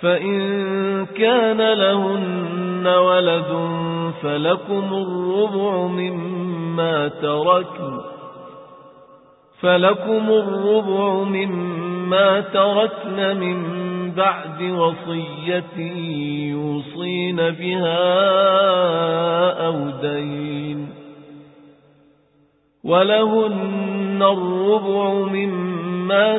فإن كان لهن ولد فلكم الربع مما تركن فلكم الربع مما تركن من بعد وصية يوصين بها أو دين ولهن الربع مما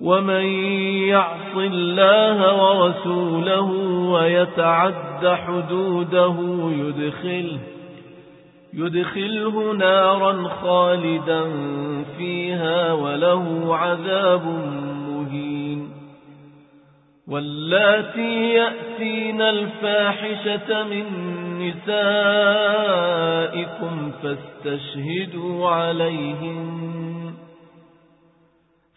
ومن يعص الله ورسوله ويتعد حدوده يدخله يدخله نارا خالدا فيها وله عذاب مهين. واللاتي يأتين الفاحشة من نسائكم فاستشهدوا عليهن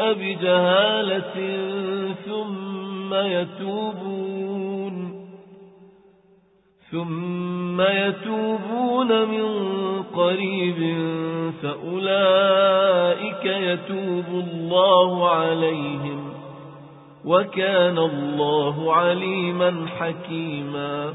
بجهالة ثم يتوبون ثم يتوبون من قريب فأولئك يتوب الله عليهم وكان الله عليما حكيما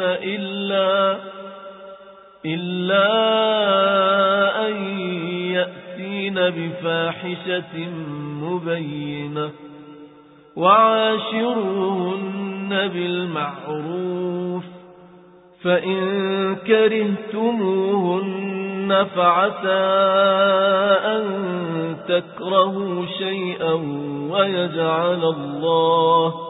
إلا إلا أن يأتين بفاحشة مبينة. وعاشروهن بالمعروف فإن كرهتموهن فعسى أن تكرهوا شيئا ويجعل الله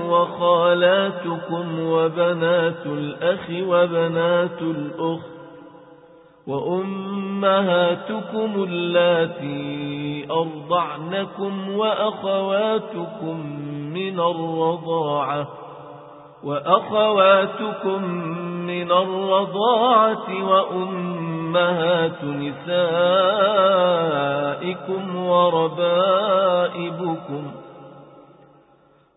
وخالاتكم وبنات الأخ وبنات الأخت وأمهاتكم اللاتي أرضعنكم وأخواتكم من الرضاعة وأخواتكم من الرضاعة وأمهات نسائكم وربائبكم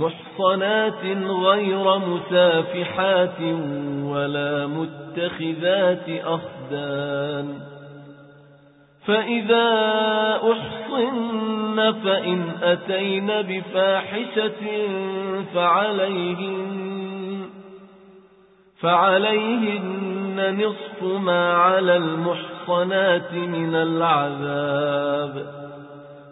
محصنات غير مسافحات ولا متخذات أخدان. فإذا أحصن فإن أتين بفاحشة فعليهن فعليهن نصف ما على المحصنات من العذاب.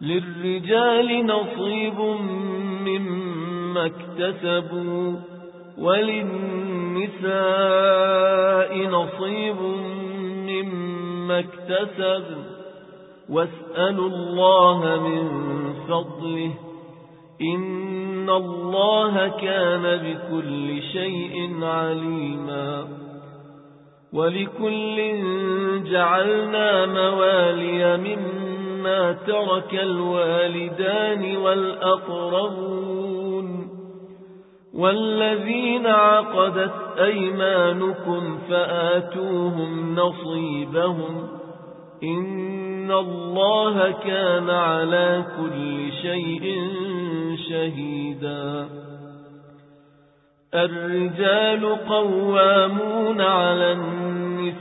للرجال نصيب مما اكتسبوا وللنساء نصيب مما اكتسب. واسألوا الله من فضله. إن الله كان بكل شيء عليما. ولكل جعلنا موالي مما ترك الوالدان والأقربون والذين عقدت أيمانكم فآتوهم نصيبهم إن الله كان على كل شيء شهيدا الرجال قوامون على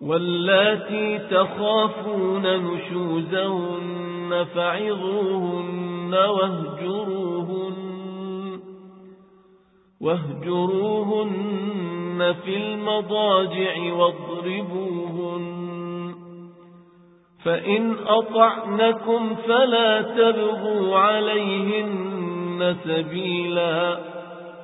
واللاتي تخافون نشوزهن فعظوهن واهجروهن واهجروهن في المضاجع واضربوهن فإن أطعنكم فلا تبغوا عليهن سبيلا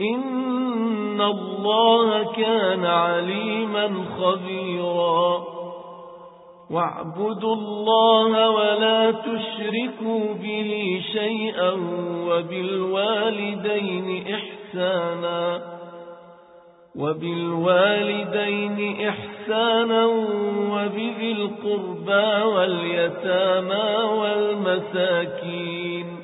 إن الله كان عليما خبيرا. واعبدوا الله ولا تشركوا به شيئا وبالوالدين إحسانا. وبالوالدين إحسانا وبذي القربى واليتامى والمساكين.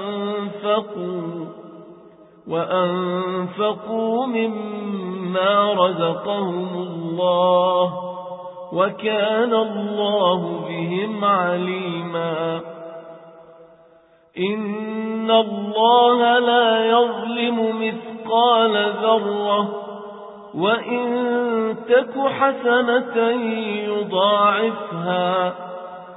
وأنفقوا وأنفقوا مما رزقهم الله وكان الله بهم عليما. إن الله لا يظلم مثقال ذرة وإن تك حسنة يضاعفها.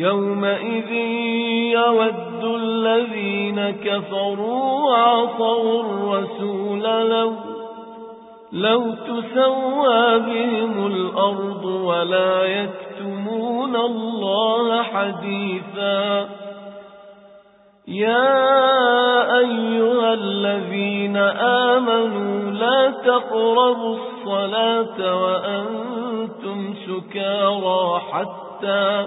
يومئذ يود الذين كفروا وعصوا الرسول لو لو تسوى بهم الأرض ولا يكتمون الله حديثا. يا أيها الذين آمنوا لا تقربوا الصلاة وأنتم سكارى حتى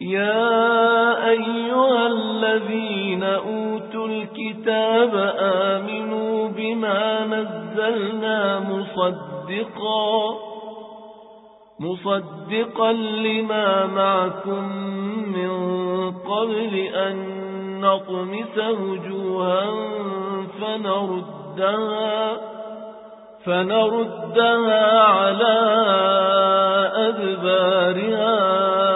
يا أيها الذين أوتوا الكتاب آمنوا بما نزلنا مصدقا مصدقا لما معكم من قبل أن نطمس وجوها فنردها فنردها على أدبارها.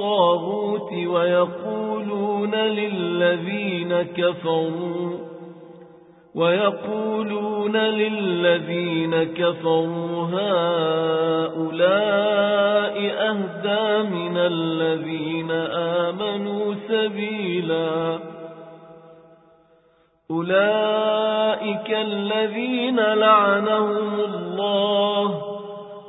والطاغوت ويقولون للذين كفروا ويقولون للذين كفروا هؤلاء أهدى من الذين آمنوا سبيلا أولئك الذين لعنهم الله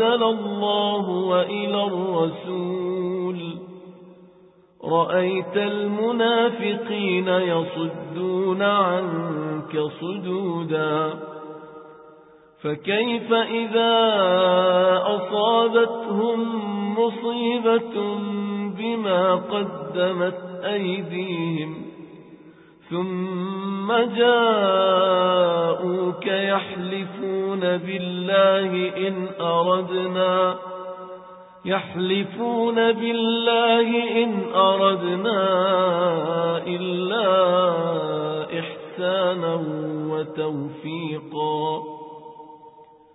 أنزل الله وإلى الرسول. رأيت المنافقين يصدون عنك صدودا. فكيف إذا أصابتهم مصيبة بما قدمت أيديهم؟ ثم جاءوك يحلفون بالله إن أردنا يحلفون بالله إن أردنا إلا إحسانا وتوفيقا.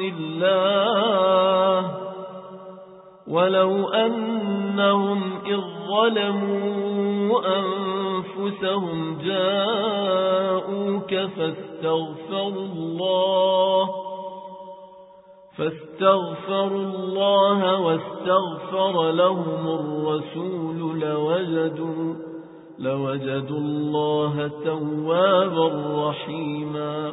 الله ولو أنهم إذ ظلموا أنفسهم جاءوك فاستغفروا الله فاستغفروا الله واستغفر لهم الرسول لوجدوا لوجدوا الله توابا رحيما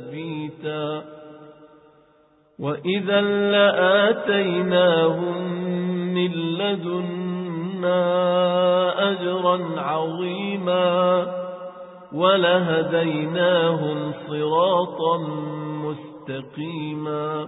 تثبيتا وإذا لآتيناهم من لدنا أجرا عظيما ولهديناهم صراطا مستقيما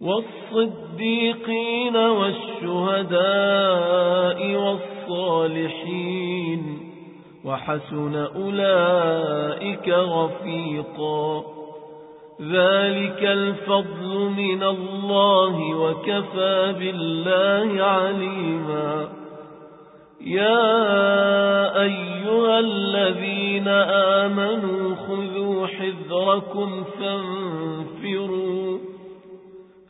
والصديقين والشهداء والصالحين وحسن أولئك رفيقا. ذلك الفضل من الله وكفى بالله عليما. يا أيها الذين آمنوا خذوا حذركم فانفروا.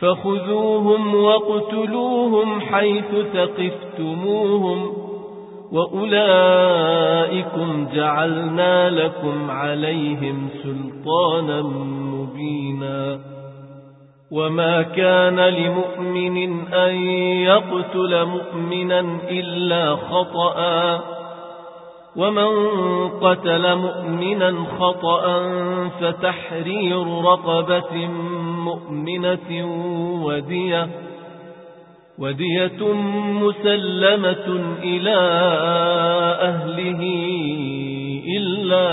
فخذوهم واقتلوهم حيث ثقفتموهم وأولئكم جعلنا لكم عليهم سلطانا مبينا وما كان لمؤمن أن يقتل مؤمنا إلا خطأ ومن قتل مؤمنا خطأ فتحرير رقبة مؤمنة ودية ودية مسلمة إلى أهله إلا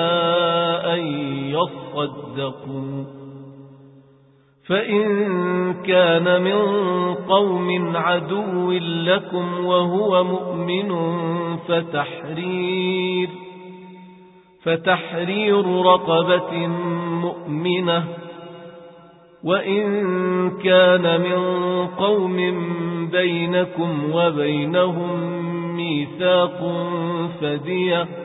أن يصدقوا فإن كان من قوم عدو لكم وهو مؤمن فتحرير فتحرير رقبة مؤمنة وإن كان من قوم بينكم وبينهم ميثاق فدية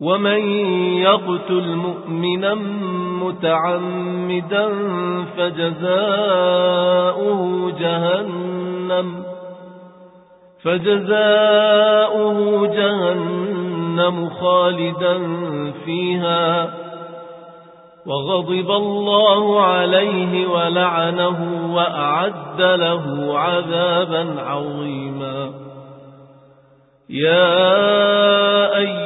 ومن يقتل مؤمنا متعمدا فجزاؤه جهنم فجزاؤه جهنم خالدا فيها وغضب الله عليه ولعنه وأعد له عذابا عظيما يا أيها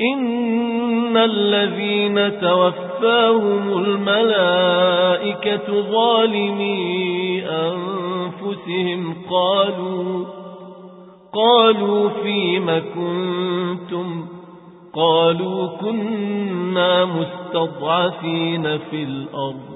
إن الذين توفاهم الملائكة ظالمي أنفسهم قالوا قالوا فيم كنتم؟ قالوا كنا مستضعفين في الأرض.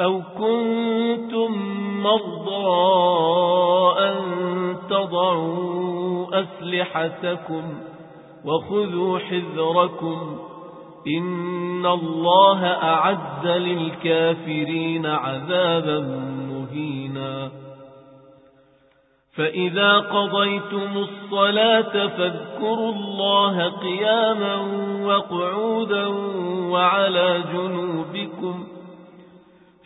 أو كنتم مرضى أن تضعوا أسلحتكم وخذوا حذركم إن الله أعد للكافرين عذابا مهينا. فإذا قضيتم الصلاة فاذكروا الله قياما وقعودا وعلى جنوبكم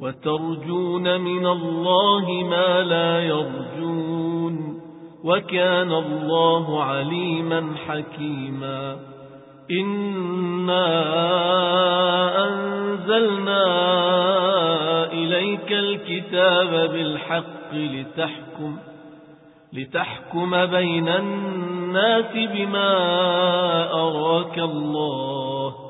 وترجون من الله ما لا يرجون وكان الله عليما حكيما إنا أنزلنا إليك الكتاب بالحق لتحكم لتحكم بين الناس بما أراك الله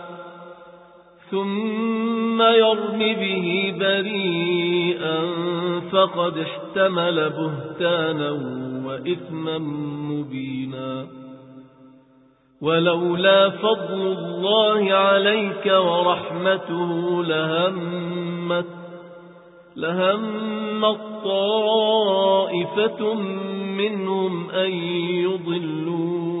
ثم يرم به بريئا فقد احتمل بهتانا وإثما مبينا. ولولا فضل الله عليك ورحمته لهمت لهم طائفة منهم أن يضلوك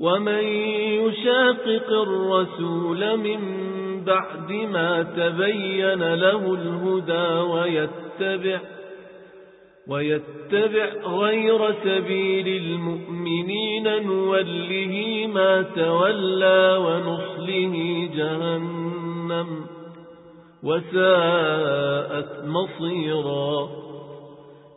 ومن يشاقق الرسول من بعد ما تبين له الهدى ويتبع ويتبع غير سبيل المؤمنين نوله ما تولى ونصله جهنم وساءت مصيرا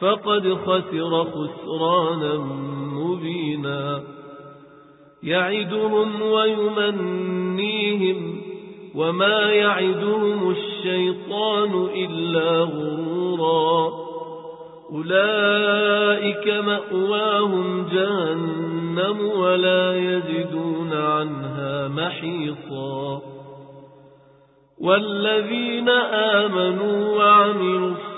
فقد خسر خسرانا مبينا. يعدهم ويمنيهم وما يعدهم الشيطان إلا غرورا. أولئك مأواهم جهنم ولا يجدون عنها محيطا والذين آمنوا وعملوا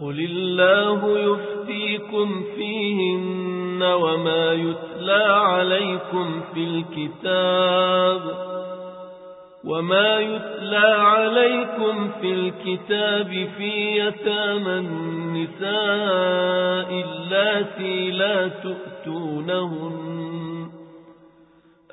قل الله يفتيكم فيهن وما يتلى عليكم في الكتاب وما يتلى عليكم في الكتاب في يتامى النساء اللاتي لا تؤتونهن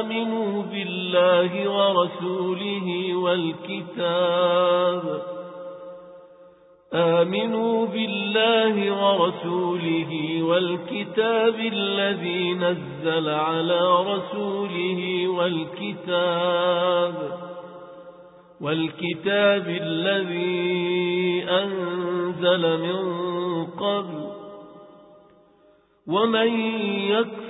آمنوا بالله ورسوله والكتاب. آمنوا بالله ورسوله والكتاب الذي نزل على رسوله والكتاب. والكتاب الذي أنزل من قبل. ومن يكفر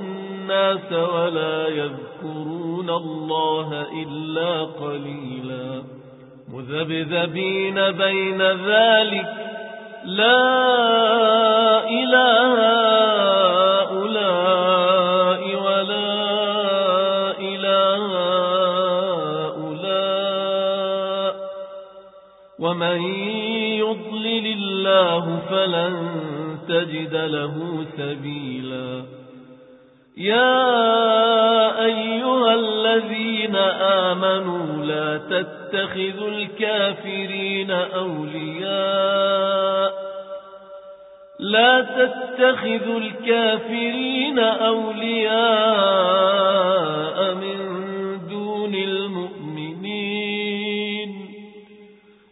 الناس ولا يذكرون الله إلا قليلا. مذبذبين بين ذلك. لا إله هؤلاء ولا هؤلاء. ومن يضلل الله فلن تجد له سبيلا. يا أيها الذين آمنوا لا تتخذوا الكافرين أولياء. لا تتخذوا الكافرين أولياء من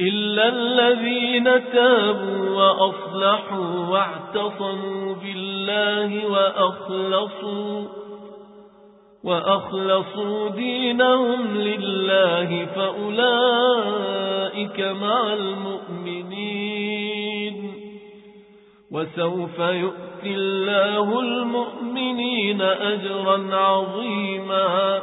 إلا الذين تابوا وأصلحوا واعتصموا بالله وأخلصوا وأخلصوا دينهم لله فأولئك مع المؤمنين وسوف يؤتي الله المؤمنين أجرا عظيما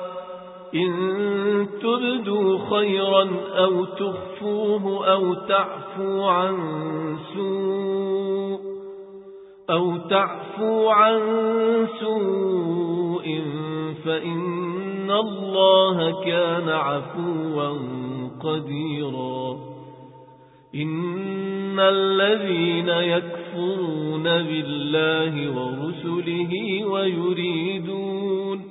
إن تبدوا خيرا أو تخفوه أو تعفو عن سوء أو تعفو عن سوء فإن الله كان عفوا قديرا. إن الذين يكفرون بالله ورسله ويريدون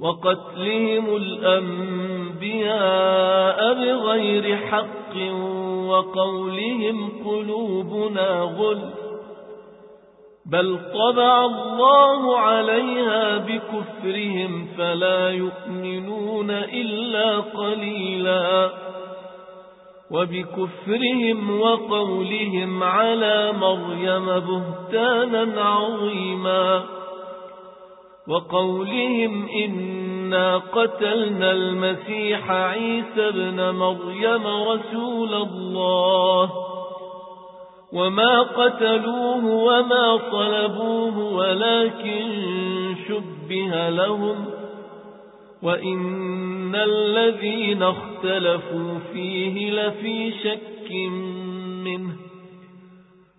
وقتلهم الأنبياء بغير حق وقولهم قلوبنا غل بل طبع الله عليها بكفرهم فلا يؤمنون إلا قليلا وبكفرهم وقولهم على مريم بهتانا عظيما وقولهم إنا قتلنا المسيح عيسى بن مريم رسول الله وما قتلوه وما صلبوه ولكن شبه لهم وإن الذين اختلفوا فيه لفي شك منه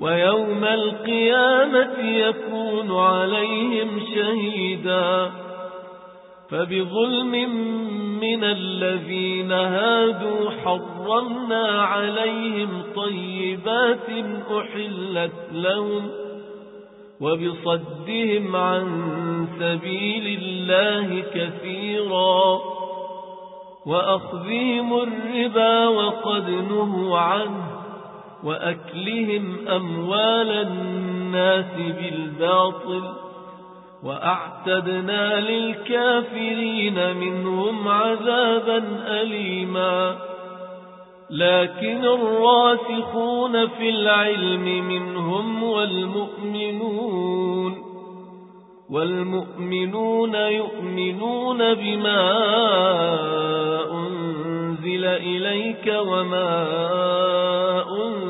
ويوم القيامة يكون عليهم شهيدا فبظلم من الذين هادوا حرمنا عليهم طيبات أحلت لهم وبصدهم عن سبيل الله كثيرا وأخذهم الربا وقد نهوا عنه وأكلهم أموال الناس بالباطل وأعتدنا للكافرين منهم عذابا أليما. لكن الراسخون في العلم منهم والمؤمنون والمؤمنون يؤمنون بما أنزل إليك وما أنزل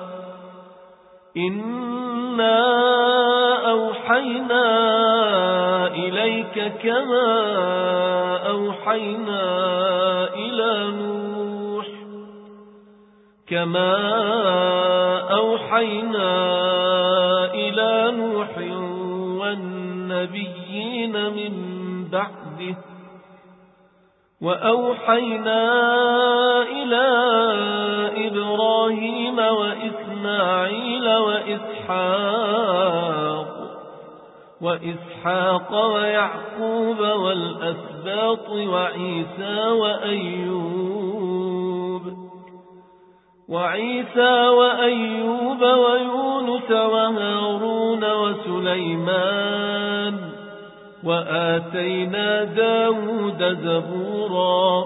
إنا أوحينا إليك كما أوحينا إلى نوح كما أوحينا إلى نوح والنبيين من بعده وأوحينا إلى إبراهيم وإسماعيل وإسحاق وإسحاق ويعقوب والأسباط وعيسى وأيوب وعيسى وأيوب ويونس وهارون وسليمان وآتينا داود زبورا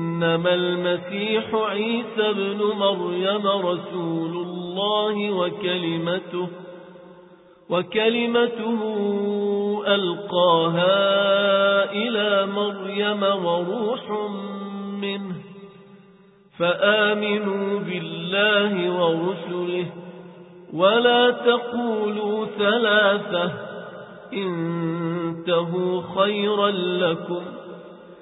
إنما المسيح عيسى بن مريم رسول الله وكلمته وكلمته ألقاها إلى مريم وروح منه فآمنوا بالله ورسله ولا تقولوا ثلاثة إنتهوا خيرا لكم.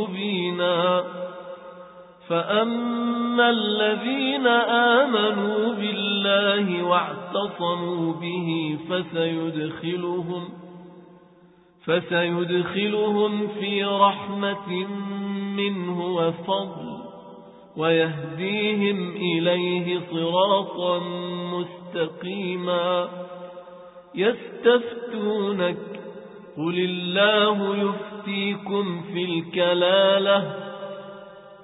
مبينا فأما الذين آمنوا بالله واعتصموا به فسيدخلهم فسيدخلهم في رحمة منه وفضل ويهديهم إليه صراطا مستقيما. يستفتونك قل الله يفتيكم في الكلالة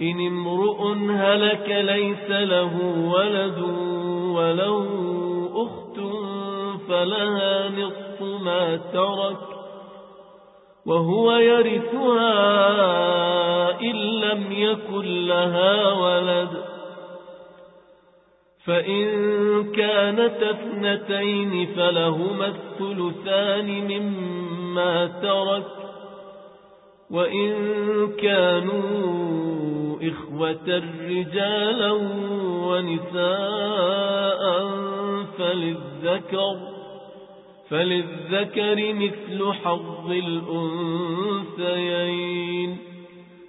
إن امرؤ هلك ليس له ولد ولو أخت فلها نصف ما ترك وهو يرثها إن لم يكن لها ولد فإن كانت اثنتين فلهما الثلثان مما ترك وإن كانوا إخوة رجالا ونساء فللذكر فللذكر مثل حظ الأنثيين.